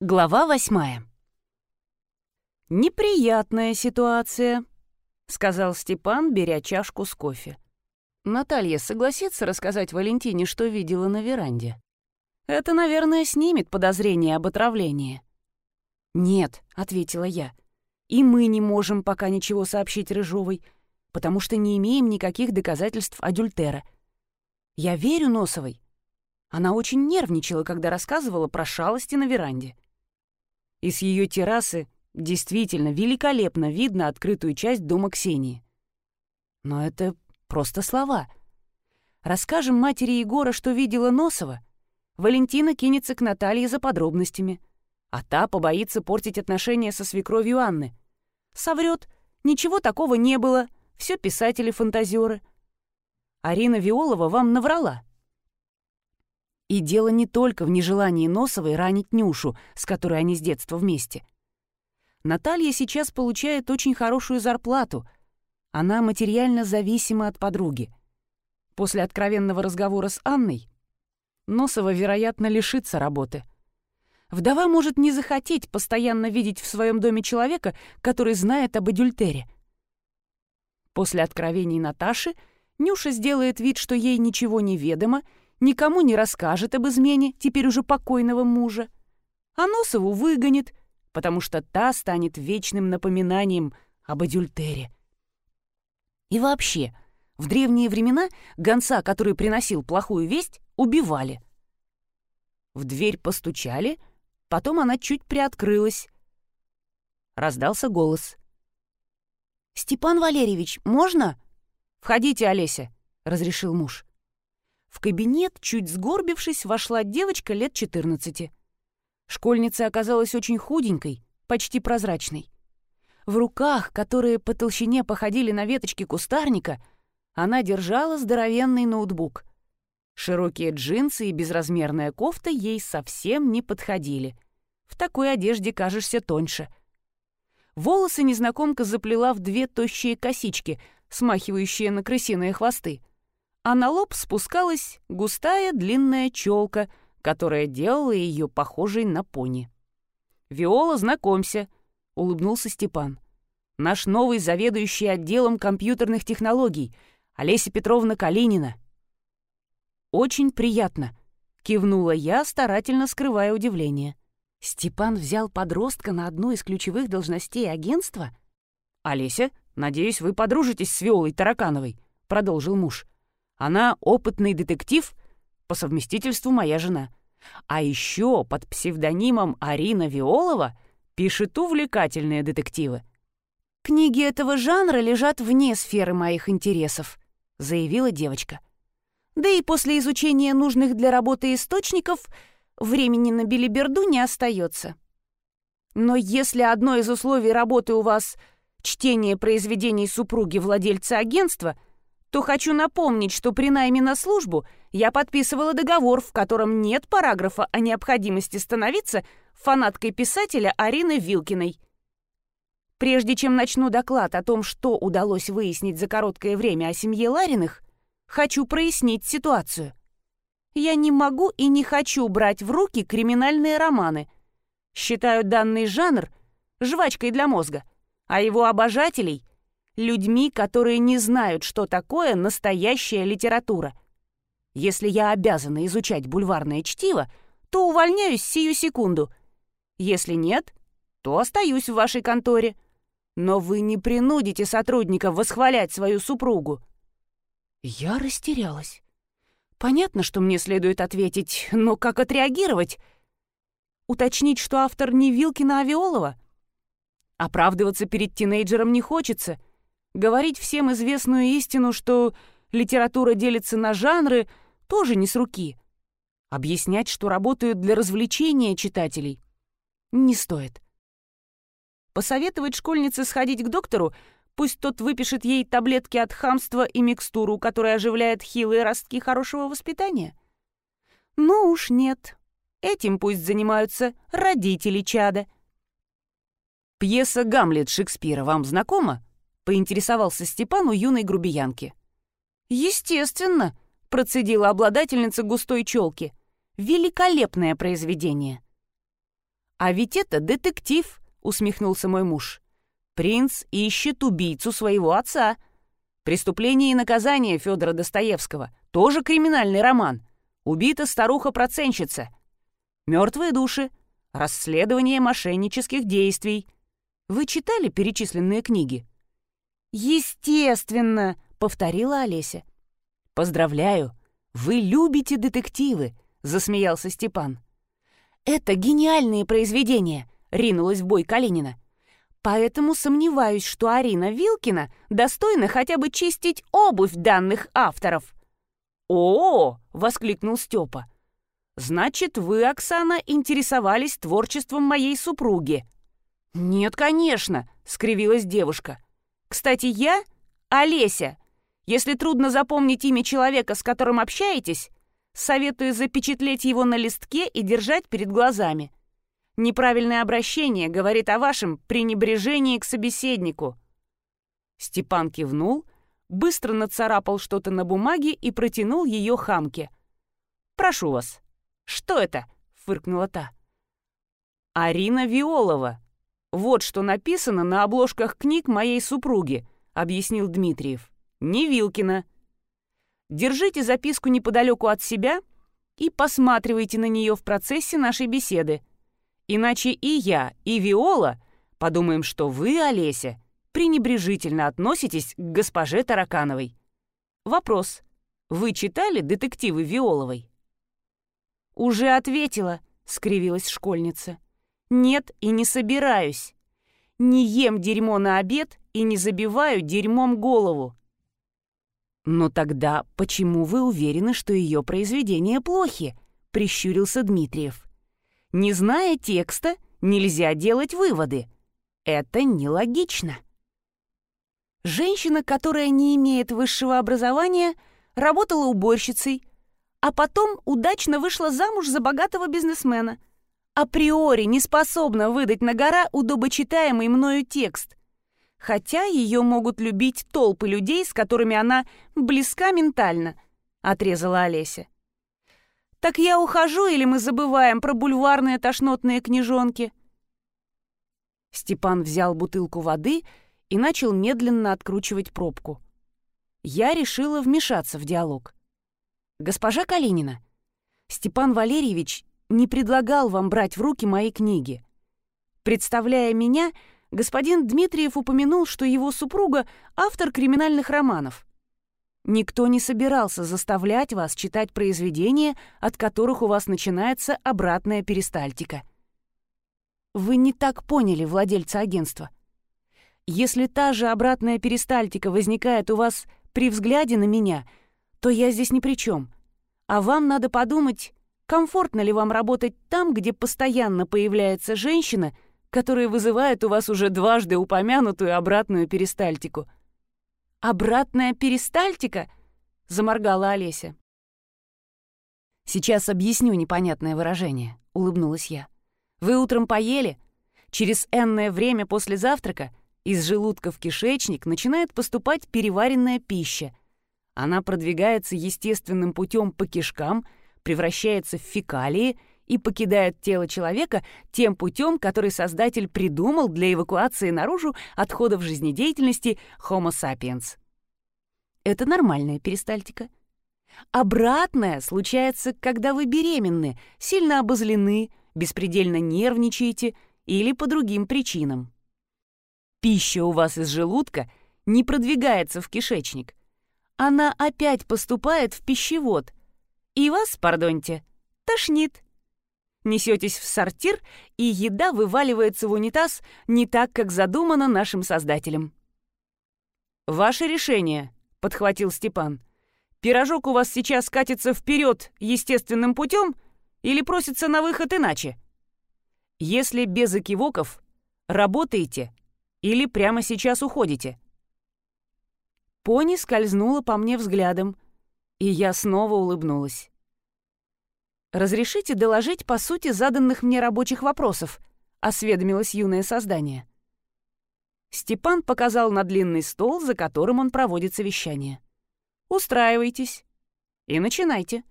Глава восьмая. «Неприятная ситуация», — сказал Степан, беря чашку с кофе. «Наталья согласится рассказать Валентине, что видела на веранде? Это, наверное, снимет подозрение об отравлении». «Нет», — ответила я, — «и мы не можем пока ничего сообщить Рыжовой, потому что не имеем никаких доказательств адюльтера. Я верю Носовой. Она очень нервничала, когда рассказывала про шалости на веранде» и с ее террасы действительно великолепно видно открытую часть дома Ксении. Но это просто слова. Расскажем матери Егора, что видела Носова. Валентина кинется к Наталье за подробностями, а та побоится портить отношения со свекровью Анны. Соврет, ничего такого не было, все писатели-фантазеры. Арина Виолова вам наврала. И дело не только в нежелании Носовой ранить Нюшу, с которой они с детства вместе. Наталья сейчас получает очень хорошую зарплату. Она материально зависима от подруги. После откровенного разговора с Анной Носова, вероятно, лишится работы. Вдова может не захотеть постоянно видеть в своем доме человека, который знает об адюльтере. После откровений Наташи Нюша сделает вид, что ей ничего не ведомо, никому не расскажет об измене теперь уже покойного мужа, а Носову выгонит, потому что та станет вечным напоминанием об адюльтере. И вообще, в древние времена гонца, который приносил плохую весть, убивали. В дверь постучали, потом она чуть приоткрылась. Раздался голос. «Степан Валерьевич, можно?» «Входите, Олеся», — разрешил муж. В кабинет, чуть сгорбившись, вошла девочка лет 14. Школьница оказалась очень худенькой, почти прозрачной. В руках, которые по толщине походили на веточки кустарника, она держала здоровенный ноутбук. Широкие джинсы и безразмерная кофта ей совсем не подходили. В такой одежде кажешься тоньше. Волосы незнакомка заплела в две тощие косички, смахивающие на крысиные хвосты а на лоб спускалась густая длинная челка, которая делала ее похожей на пони. «Виола, знакомься», — улыбнулся Степан. «Наш новый заведующий отделом компьютерных технологий, Олеся Петровна Калинина». «Очень приятно», — кивнула я, старательно скрывая удивление. Степан взял подростка на одну из ключевых должностей агентства? «Олеся, надеюсь, вы подружитесь с Виолой Таракановой», — продолжил муж. Она опытный детектив, по совместительству моя жена. А еще под псевдонимом Арина Виолова пишет увлекательные детективы. «Книги этого жанра лежат вне сферы моих интересов», — заявила девочка. «Да и после изучения нужных для работы источников времени на билиберду не остается. Но если одно из условий работы у вас — чтение произведений супруги владельца агентства — то хочу напомнить, что при найме на службу я подписывала договор, в котором нет параграфа о необходимости становиться фанаткой писателя Арины Вилкиной. Прежде чем начну доклад о том, что удалось выяснить за короткое время о семье Лариных, хочу прояснить ситуацию. Я не могу и не хочу брать в руки криминальные романы. Считаю данный жанр жвачкой для мозга, а его обожателей людьми, которые не знают, что такое настоящая литература. Если я обязана изучать бульварное чтиво, то увольняюсь сию секунду. Если нет, то остаюсь в вашей конторе. Но вы не принудите сотрудников восхвалять свою супругу». Я растерялась. Понятно, что мне следует ответить, но как отреагировать? Уточнить, что автор не Вилкина, а Виолова? Оправдываться перед тинейджером не хочется — Говорить всем известную истину, что литература делится на жанры, тоже не с руки. Объяснять, что работают для развлечения читателей, не стоит. Посоветовать школьнице сходить к доктору, пусть тот выпишет ей таблетки от хамства и микстуру, которая оживляет хилые ростки хорошего воспитания? Ну уж нет. Этим пусть занимаются родители чада. Пьеса «Гамлет» Шекспира вам знакома? Поинтересовался Степан у юной грубиянки. «Естественно», — процедила обладательница густой челки. «Великолепное произведение». «А ведь это детектив», — усмехнулся мой муж. «Принц ищет убийцу своего отца. Преступление и наказание Федора Достоевского. Тоже криминальный роман. Убита старуха-проценщица. Мертвые души. Расследование мошеннических действий. Вы читали перечисленные книги?» «Естественно», — повторила Олеся. «Поздравляю, вы любите детективы», — засмеялся Степан. «Это гениальные произведения», — ринулась в бой Калинина. «Поэтому сомневаюсь, что Арина Вилкина достойна хотя бы чистить обувь данных авторов». «О!», -о — воскликнул Степа. «Значит, вы, Оксана, интересовались творчеством моей супруги?» «Нет, конечно», — скривилась девушка. «Кстати, я — Олеся. Если трудно запомнить имя человека, с которым общаетесь, советую запечатлеть его на листке и держать перед глазами. Неправильное обращение говорит о вашем пренебрежении к собеседнику». Степан кивнул, быстро нацарапал что-то на бумаге и протянул ее хамке. «Прошу вас». «Что это?» — фыркнула та. «Арина Виолова. Вот что написано на обложках книг моей супруги», — объяснил Дмитриев. «Не Вилкина». Держите записку неподалеку от себя и посматривайте на нее в процессе нашей беседы. Иначе и я, и Виола подумаем, что вы, Олеся, пренебрежительно относитесь к госпоже Таракановой. Вопрос. Вы читали детективы Виоловой? «Уже ответила», — скривилась школьница. «Нет и не собираюсь. Не ем дерьмо на обед и не забиваю дерьмом голову. «Но тогда почему вы уверены, что ее произведения плохи?» — прищурился Дмитриев. «Не зная текста, нельзя делать выводы. Это нелогично». Женщина, которая не имеет высшего образования, работала уборщицей, а потом удачно вышла замуж за богатого бизнесмена. Априори не способна выдать на гора удобочитаемый мною текст хотя ее могут любить толпы людей, с которыми она близка ментально», — отрезала Олеся. «Так я ухожу, или мы забываем про бульварные тошнотные книжонки?» Степан взял бутылку воды и начал медленно откручивать пробку. Я решила вмешаться в диалог. «Госпожа Калинина, Степан Валерьевич не предлагал вам брать в руки мои книги. Представляя меня, — господин Дмитриев упомянул, что его супруга — автор криминальных романов. Никто не собирался заставлять вас читать произведения, от которых у вас начинается обратная перистальтика. Вы не так поняли владельца агентства. Если та же обратная перистальтика возникает у вас при взгляде на меня, то я здесь ни при чем. А вам надо подумать, комфортно ли вам работать там, где постоянно появляется женщина — которые вызывают у вас уже дважды упомянутую обратную перистальтику. «Обратная перистальтика?» — заморгала Олеся. «Сейчас объясню непонятное выражение», — улыбнулась я. «Вы утром поели? Через энное время после завтрака из желудка в кишечник начинает поступать переваренная пища. Она продвигается естественным путем по кишкам, превращается в фекалии и покидают тело человека тем путем, который Создатель придумал для эвакуации наружу отходов жизнедеятельности Homo sapiens. Это нормальная перистальтика. Обратное случается, когда вы беременны, сильно обозлены, беспредельно нервничаете или по другим причинам. Пища у вас из желудка не продвигается в кишечник. Она опять поступает в пищевод. И вас, пардоньте, тошнит. Несетесь в сортир, и еда вываливается в унитаз не так, как задумано нашим создателем. «Ваше решение», — подхватил Степан. «Пирожок у вас сейчас катится вперед естественным путем или просится на выход иначе? Если без экивоков, работаете или прямо сейчас уходите?» Пони скользнула по мне взглядом, и я снова улыбнулась. «Разрешите доложить по сути заданных мне рабочих вопросов?» — осведомилось юное создание. Степан показал на длинный стол, за которым он проводит совещание. «Устраивайтесь и начинайте».